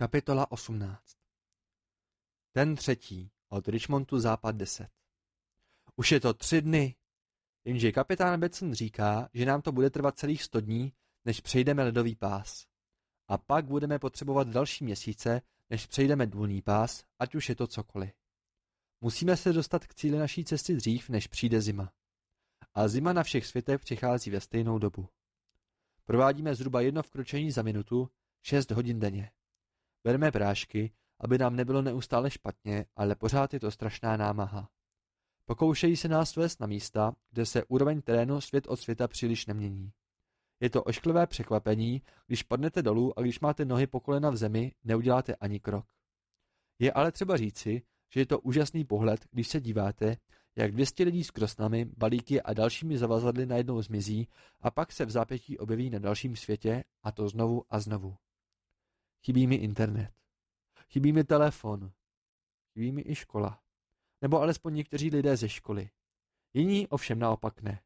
Kapitola 18 Ten třetí, od Richmondu západ 10. Už je to tři dny, jenže kapitán Betson říká, že nám to bude trvat celých sto dní, než přejdeme ledový pás. A pak budeme potřebovat další měsíce, než přejdeme důlný pás, ať už je to cokoliv. Musíme se dostat k cíli naší cesty dřív, než přijde zima. A zima na všech světech přichází ve stejnou dobu. Provádíme zhruba jedno vkročení za minutu, šest hodin denně. Bereme prášky, aby nám nebylo neustále špatně, ale pořád je to strašná námaha. Pokoušejí se nás vést na místa, kde se úroveň terénu svět od světa příliš nemění. Je to ošklivé překvapení, když padnete dolů a když máte nohy po kolena v zemi, neuděláte ani krok. Je ale třeba říci, že je to úžasný pohled, když se díváte, jak 200 lidí s krosnami, balíky a dalšími zavazadly najednou zmizí a pak se v zápětí objeví na dalším světě a to znovu a znovu. Chybí mi internet. Chybí mi telefon. Chybí mi i škola. Nebo alespoň někteří lidé ze školy. Jiní ovšem naopak ne.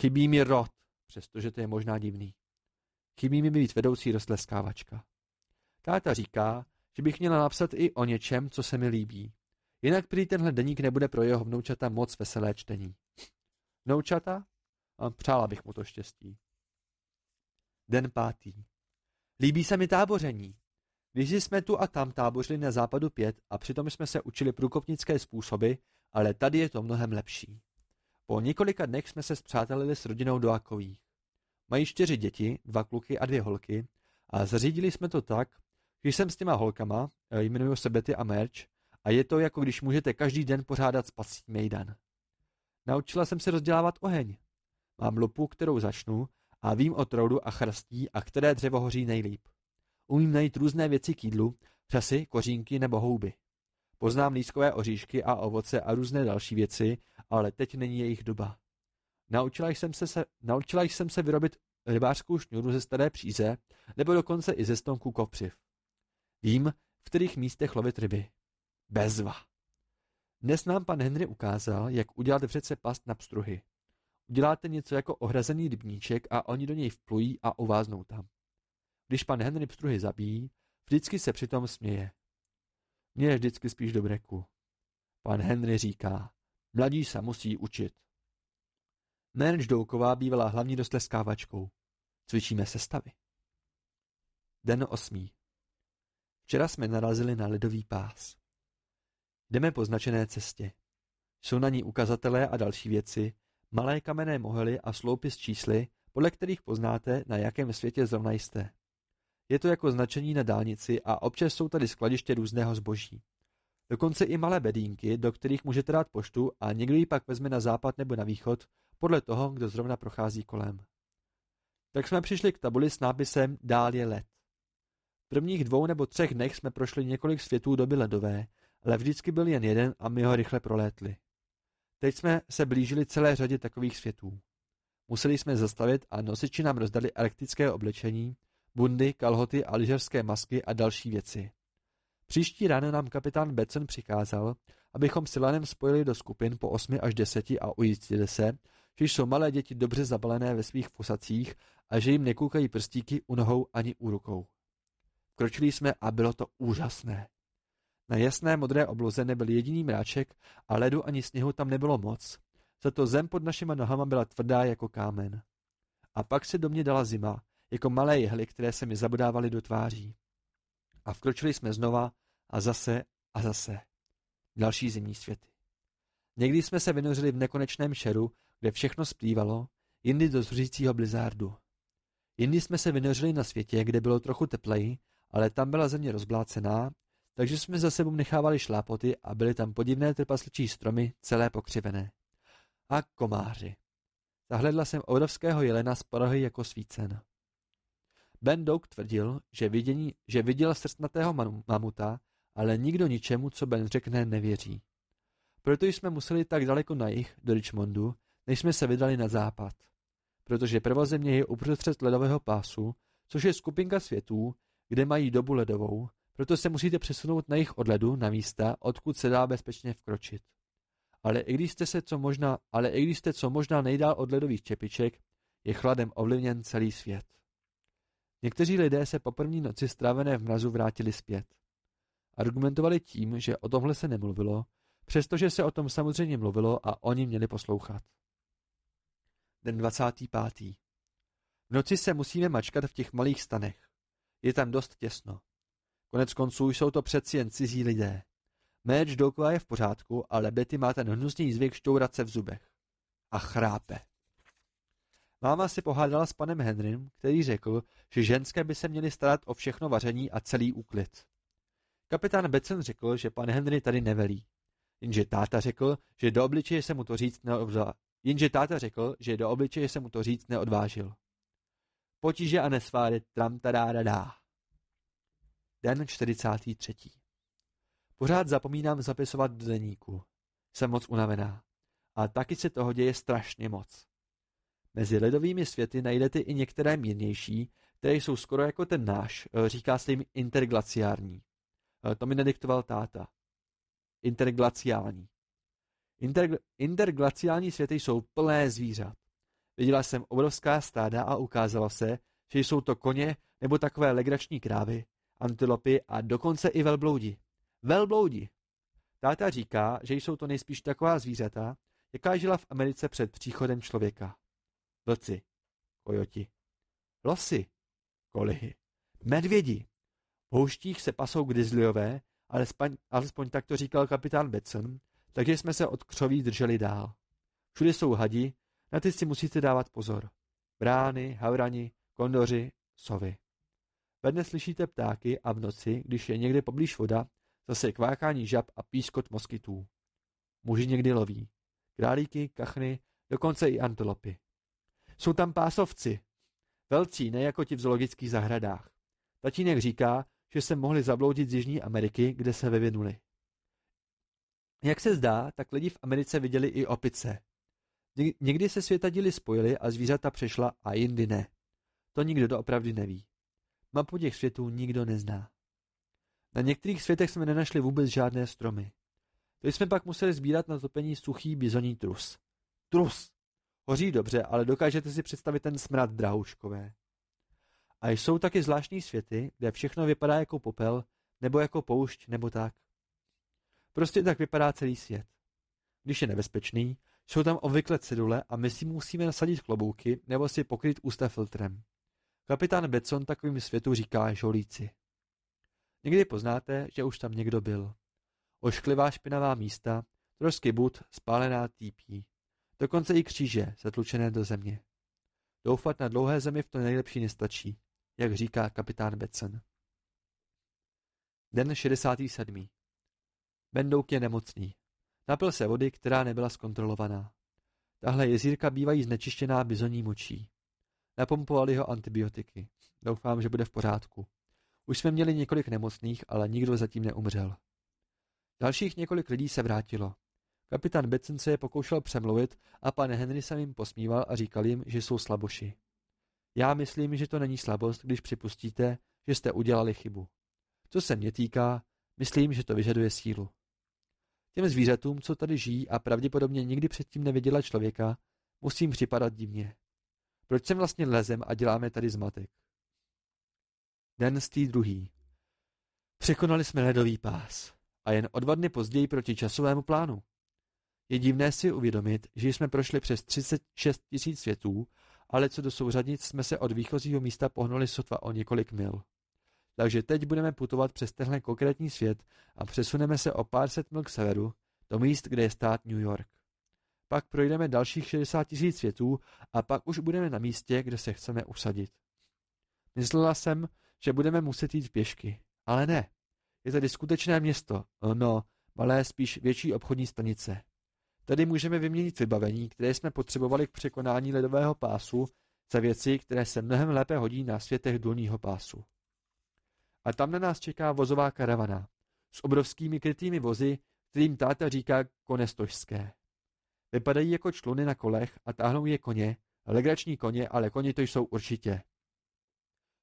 Chybí mi rod, přestože to je možná divný. Chybí mi být vedoucí roztleskávačka. Táta říká, že bych měla napsat i o něčem, co se mi líbí. Jinak prý tenhle deník nebude pro jeho vnoučata moc veselé čtení. Vnoučata? Přála bych mu to štěstí. Den pátý. Líbí se mi táboření. Když jsme tu a tam tábořili na západu pět a přitom jsme se učili průkopnické způsoby, ale tady je to mnohem lepší. Po několika dnech jsme se zpřátelili s rodinou Doakových. Mají čtyři děti, dva kluky a dvě holky a zařídili jsme to tak, že jsem s těma holkama, eh, jmenují se Betty a Merch, a je to jako když můžete každý den pořádat spací mejdan. Naučila jsem se rozdělávat oheň. Mám lupu, kterou začnu a vím o troudu a chrastí a které dřevo hoří nejlíp. Umím najít různé věci k jídlu, přasy, kořínky nebo houby. Poznám lískové oříšky a ovoce a různé další věci, ale teď není jejich doba. Naučila jsem se, se, naučila jsem se vyrobit rybářskou šňůru ze staré příze, nebo dokonce i ze stonku kopřiv. Vím, v kterých místech lovit ryby. Bezva. Dnes nám pan Henry ukázal, jak udělat v řece past na pstruhy. Uděláte něco jako ohrazený rybníček a oni do něj vplují a uváznou tam. Když pan Henry pstruhy zabíjí, vždycky se přitom směje. Mně je vždycky spíš do breku. Pan Henry říká, mladí se musí učit. Merč Douková bývala hlavní dostleskávačkou. Cvičíme sestavy. Den osmý. Včera jsme narazili na ledový pás. Jdeme po značené cestě. Jsou na ní ukazatelé a další věci, malé kamenné mohyly a sloupy s čísly, podle kterých poznáte, na jakém světě zrovna jste. Je to jako značení na dálnici a občas jsou tady skladiště různého zboží. Dokonce i malé bedínky, do kterých můžete dát poštu a někdo ji pak vezme na západ nebo na východ, podle toho, kdo zrovna prochází kolem. Tak jsme přišli k tabuli s nápisem Dál je led. V prvních dvou nebo třech dnech jsme prošli několik světů doby ledové, ale vždycky byl jen jeden a my ho rychle prolétli. Teď jsme se blížili celé řadě takových světů. Museli jsme zastavit a nosiči nám rozdali arktické oblečení, bundy, kalhoty a lyžařské masky a další věci. Příští ráno nám kapitán Becen přikázal, abychom si lanem spojili do skupin po osmi až deseti a ujistili se, že jsou malé děti dobře zabalené ve svých fusacích a že jim nekoukají prstíky u nohou ani u rukou. Kročili jsme a bylo to úžasné. Na jasné modré obloze nebyl jediný mráček a ledu ani sněhu tam nebylo moc, za to zem pod našima nohama byla tvrdá jako kámen. A pak se do mě dala zima, jako malé jehly, které se mi zabudávaly do tváří. A vkročili jsme znova a zase a zase. Další zimní světy. Někdy jsme se vynořili v nekonečném šeru, kde všechno splývalo, jindy do zřícího blizárdu. Jindy jsme se vynořili na světě, kde bylo trochu tepleji, ale tam byla země rozblácená, takže jsme za sebou nechávali šlápoty a byly tam podivné trpasličí stromy, celé pokřivené. A komáři. Zahledla jsem obrovského jelena z porohy jako svícen. Ben Douk tvrdil, že, vidění, že viděl srstnatého mamuta, ale nikdo ničemu, co Ben řekne, nevěří. Proto jsme museli tak daleko na jih, do Richmondu, než jsme se vydali na západ. Protože prvozemě je uprostřed ledového pásu, což je skupinka světů, kde mají dobu ledovou, proto se musíte přesunout na jich od ledu na místa, odkud se dá bezpečně vkročit. Ale i když jste se co možná, ale i když jste co možná nejdál od ledových čepiček, je chladem ovlivněn celý svět. Někteří lidé se po první noci strávené v mrazu vrátili zpět. Argumentovali tím, že o tomhle se nemluvilo, přestože se o tom samozřejmě mluvilo a oni měli poslouchat. Den 25. V noci se musíme mačkat v těch malých stanech. Je tam dost těsno. Konec konců jsou to přeci jen cizí lidé. Méč dokola je v pořádku, ale Betty má ten hnusný zvyk šťourat se v zubech. A chrápe. Máma si pohádala s panem Henrym, který řekl, že ženské by se měly starat o všechno vaření a celý úklid. Kapitán Betson řekl, že pan Henry tady nevelí. Jenže táta řekl, že do obličeje se mu to říct neodvá... Jenže táta řekl, že do obličeje se mu to říct neodvážil. Potíže a nesváry tram dá. Den 43. Pořád zapomínám zapisovat do deníku. Jsem moc unavená. A taky se toho děje strašně moc. Mezi ledovými světy najdete i některé mírnější, které jsou skoro jako ten náš, eh, říká se jim interglaciární. Eh, to mi nediktoval táta. Interglaciální. Inter, interglaciální světy jsou plné zvířat. Viděla jsem obrovská stáda a ukázalo se, že jsou to koně nebo takové legrační krávy, antilopy a dokonce i velbloudi. Velbloudi! Táta říká, že jsou to nejspíš taková zvířata, jaká žila v Americe před příchodem člověka. Vlci, kojoti, losy, kolihy, medvědi. V houštích se pasou grizzlyové, alespoň, alespoň tak to říkal kapitán Betson, takže jsme se od křoví drželi dál. Všude jsou hadi, na ty si musíte dávat pozor. Brány, havrani, kondoři, sovy. Ve dne slyšíte ptáky a v noci, když je někde poblíž voda, zase kvákání žab a pískot moskytů. Muži někdy loví. Králíky, kachny, dokonce i antilopy. Jsou tam pásovci. Velcí, ne jako ti v zoologických zahradách. Tatínek říká, že se mohli zabloudit z Jižní Ameriky, kde se vyvinuli. Jak se zdá, tak lidi v Americe viděli i opice. Někdy se světadíly spojily a zvířata přešla a jindy ne. To nikdo doopravdy neví. Mapu těch světů nikdo nezná. Na některých světech jsme nenašli vůbec žádné stromy. To jsme pak museli sbírat na topení suchý bizoní trus. Trus! Hoří dobře, ale dokážete si představit ten smrad drahouškové. A jsou taky zvláštní světy, kde všechno vypadá jako popel, nebo jako poušť, nebo tak. Prostě tak vypadá celý svět. Když je nebezpečný, jsou tam obvykle cedule a my si musíme nasadit klobouky nebo si pokryt ústa filtrem. Kapitán Betson takovým světu říká žolíci. Někdy poznáte, že už tam někdo byl. Ošklivá špinavá místa, trošky bud, spálená týpí. Dokonce i kříže, zatlučené do země. Doufat na dlouhé zemi v to nejlepší nestačí, jak říká kapitán Betson. Den 67. Bendouk je nemocný. Napil se vody, která nebyla zkontrolovaná. Tahle jezírka bývají znečištěná bizoní močí. Napompovali ho antibiotiky. Doufám, že bude v pořádku. Už jsme měli několik nemocných, ale nikdo zatím neumřel. Dalších několik lidí se vrátilo. Kapitán Betson se je pokoušel přemluvit a pan Henry se jim posmíval a říkal jim, že jsou slaboši. Já myslím, že to není slabost, když připustíte, že jste udělali chybu. Co se mě týká, myslím, že to vyžaduje sílu. Těm zvířatům, co tady žijí a pravděpodobně nikdy předtím neviděla člověka, musím připadat divně. Proč sem vlastně lezem a děláme tady zmatek? Den z tý druhý. Překonali jsme ledový pás a jen o dva dny později proti časovému plánu. Je divné si uvědomit, že jsme prošli přes 36 tisíc světů, ale co do souřadnic jsme se od výchozího místa pohnuli sotva o několik mil. Takže teď budeme putovat přes tenhle konkrétní svět a přesuneme se o pár set mil k severu, do míst, kde je stát New York. Pak projdeme dalších 60 tisíc světů a pak už budeme na místě, kde se chceme usadit. Myslela jsem, že budeme muset jít pěšky, ale ne. Je tady skutečné město, no, malé spíš větší obchodní stanice. Tady můžeme vyměnit vybavení, které jsme potřebovali k překonání ledového pásu, za věci, které se mnohem lépe hodí na světech důlního pásu. A tam na nás čeká vozová karavana s obrovskými krytými vozy, kterým táta říká konestožské. Vypadají jako čluny na kolech a táhnou je koně, legrační koně, ale koně to jsou určitě.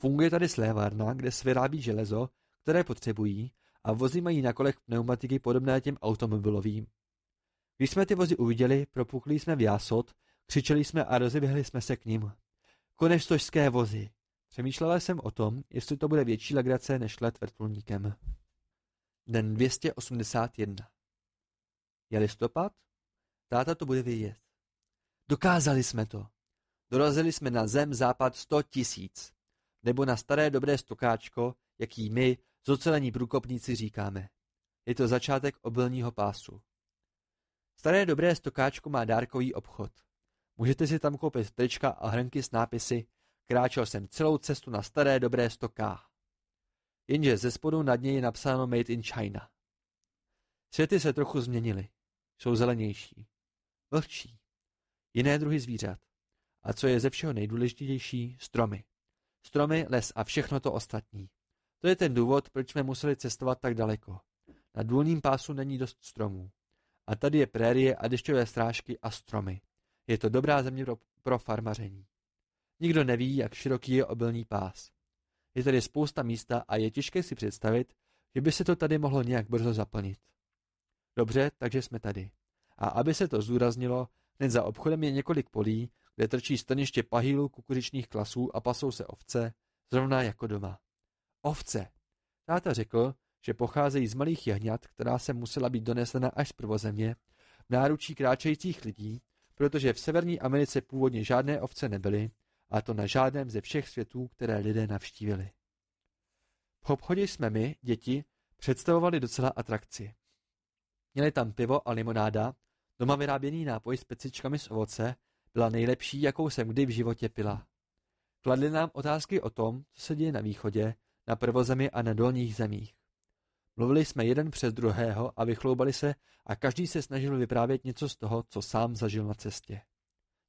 Funguje tady slévárna, kde se vyrábí železo, které potřebují, a vozy mají na kolech pneumatiky podobné těm automobilovým. Když jsme ty vozy uviděli, propukli jsme v jásot, křičeli jsme a rozeběhli jsme se k ním. Konestožské vozy, Přemýšlela jsem o tom, jestli to bude větší legrace než let vrtulníkem. Den 281. Je listopad? Táta to bude vědět. Dokázali jsme to. Dorazili jsme na zem západ 100 tisíc. Nebo na staré dobré stokáčko, jaký my, zocelení průkopníci, říkáme. Je to začátek obilního pásu. Staré dobré stokáčko má dárkový obchod. Můžete si tam koupit trička a hrnky s nápisy Kráčel jsem celou cestu na staré dobré stoká. Jenže ze spodu nad něj je napsáno Made in China. Světy se trochu změnily. Jsou zelenější. Vlhčí. Jiné druhy zvířat. A co je ze všeho nejdůležitější, stromy. Stromy, les a všechno to ostatní. To je ten důvod, proč jsme museli cestovat tak daleko. Na důlním pásu není dost stromů. A tady je prérie a dešťové strážky a stromy. Je to dobrá země pro, pro farmaření. Nikdo neví, jak široký je obilný pás. Je tady spousta místa a je těžké si představit, že by se to tady mohlo nějak brzo zaplnit. Dobře, takže jsme tady. A aby se to zúraznilo, hned za obchodem je několik polí, kde trčí staniště pahýlů kukuřičných klasů a pasou se ovce, zrovna jako doma. Ovce. Táta řekl, že pocházejí z malých jehňat, která se musela být donesena až z prvozemě, v náručí kráčejících lidí, protože v Severní Americe původně žádné ovce nebyly, a to na žádném ze všech světů, které lidé navštívili. V obchodě jsme my, děti, představovali docela atrakci. Měli tam pivo a limonáda, doma vyráběný nápoj s pecičkami z ovoce, byla nejlepší, jakou jsem kdy v životě pila. Kladli nám otázky o tom, co se děje na východě, na prvozemi a na dolních zemích. Mluvili jsme jeden přes druhého a vychloubali se a každý se snažil vyprávět něco z toho, co sám zažil na cestě.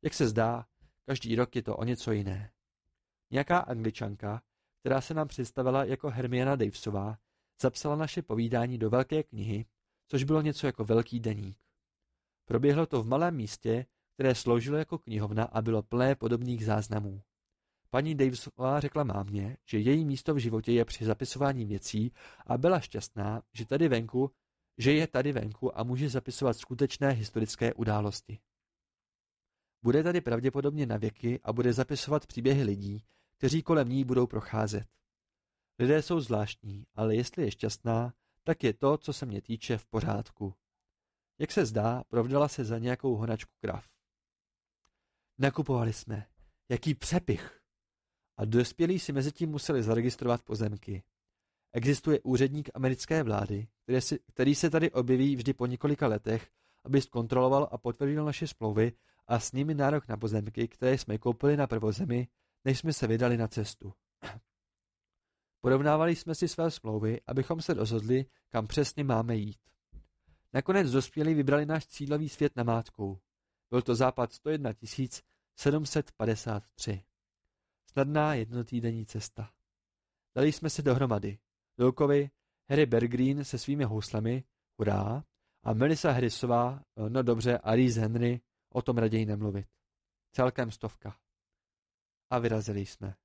Jak se zdá, každý rok je to o něco jiné. Nějaká angličanka, která se nám představila jako Hermiona Davesová, zapsala naše povídání do velké knihy, což bylo něco jako velký deník. Proběhlo to v malém místě, které sloužilo jako knihovna a bylo plné podobných záznamů. Paní Davesová řekla mámě, že její místo v životě je při zapisování věcí a byla šťastná, že tady venku, že je tady venku a může zapisovat skutečné historické události. Bude tady pravděpodobně na věky a bude zapisovat příběhy lidí, kteří kolem ní budou procházet. Lidé jsou zvláštní, ale jestli je šťastná, tak je to, co se mě týče, v pořádku. Jak se zdá, provdala se za nějakou honačku krav. Nakupovali jsme. Jaký přepich! A dospělí si mezi tím museli zaregistrovat pozemky. Existuje úředník americké vlády, který, si, který se tady objeví vždy po několika letech, aby zkontroloval a potvrdil naše smlouvy a s nimi nárok na pozemky, které jsme koupili na prvozemi, než jsme se vydali na cestu. Porovnávali jsme si své smlouvy, abychom se rozhodli, kam přesně máme jít. Nakonec dospělí vybrali náš cílový svět na mátkou. Byl to západ 101 753. Snadná jednotýdenní cesta. Dali jsme se dohromady. Wilkovi, Harry Bergreen se svými houslemi, hurá, a Melissa Harrisová, no dobře, a Reese Henry, o tom raději nemluvit. Celkem stovka. A vyrazili jsme.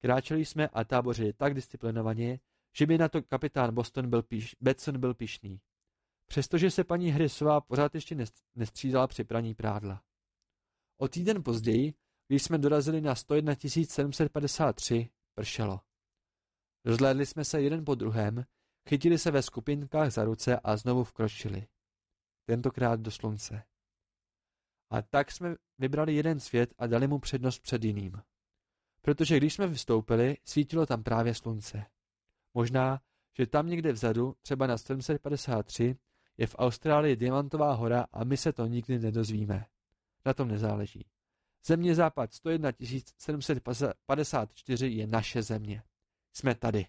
Kráčeli jsme a tábořili tak disciplinovaně, že by na to kapitán Boston byl píš, Betson byl pišný. Přestože se paní Hrysová pořád ještě nestřídala při praní prádla. O týden později, když jsme dorazili na 101 753, pršelo. Rozhlédli jsme se jeden po druhém, chytili se ve skupinkách za ruce a znovu vkročili. Tentokrát do slunce. A tak jsme vybrali jeden svět a dali mu přednost před jiným. Protože když jsme vystoupili, svítilo tam právě slunce. Možná, že tam někde vzadu, třeba na 753, je v Austrálii diamantová hora a my se to nikdy nedozvíme. Na tom nezáleží. Země západ 101 754 je naše země. Jsme tady.